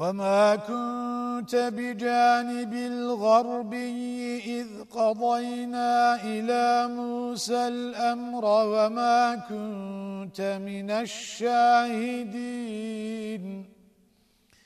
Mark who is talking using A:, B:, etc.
A: وما كنت بجانب الغربي إذ قضينا إلى موسى الأمر وما كنت من الشاهدين